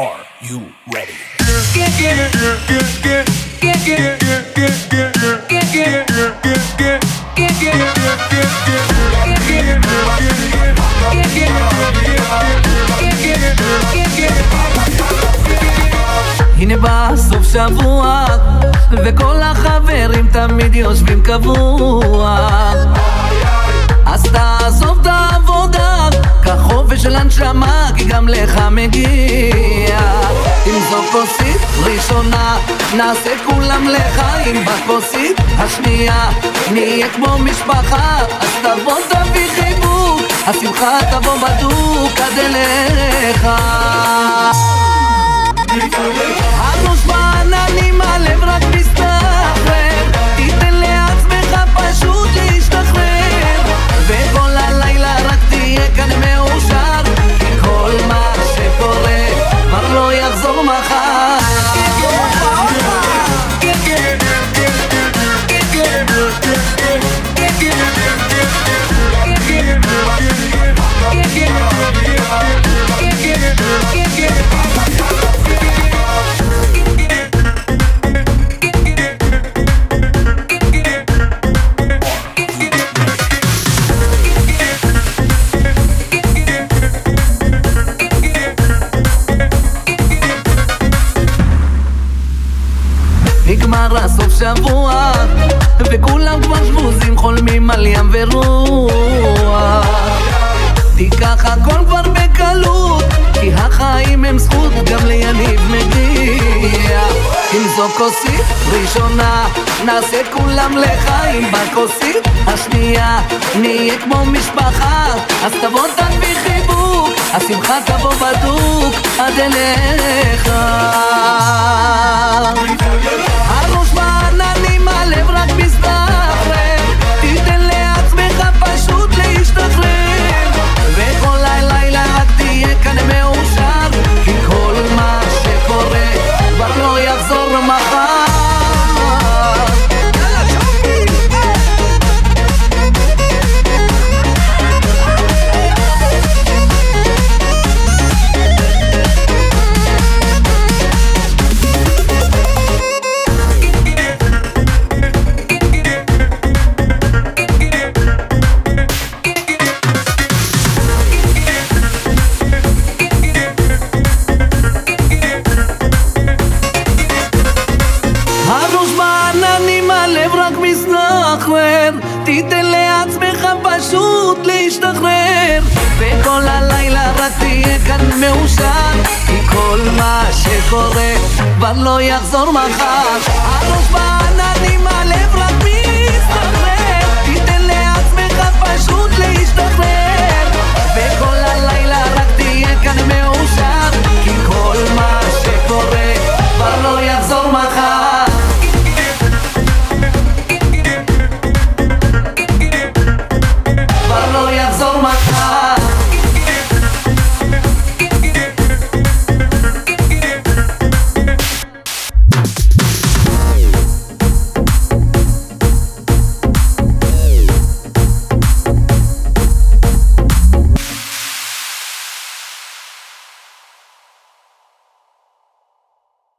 Are you ready? הנה בא סוף שבוע וכל החברים תמיד יושבים קבוע אז תעזוב את העבודה קח חופש של הנשמה כי גם לך מגיע זו כוסית ראשונה נעשה כולם לחיים בכוסית השנייה נהיה כמו משפחה אז תבוא תביא חיבוק השמחה תבוא בדוק עד אליך נגמר הסוף שבוע וכולם כבר שבוזים חולמים על ים ורוח. תיקח הכל כבר בקלות כי החיים הם זכות גם ליניב מגיע. אם זו כוסית ראשונה נעשה כולם לחיים בכוסית השנייה. נהיה כמו משפחה אז תבוא תביא חיבוק השמחה תבוא בדוק עד אליך מסתחרר תיתן לעצמך פשוט להשתחרר. וכל הלילה רק תהיה כאן מאושר כי כל מה שקורה כבר לא יחזור מחר. הראש בעננים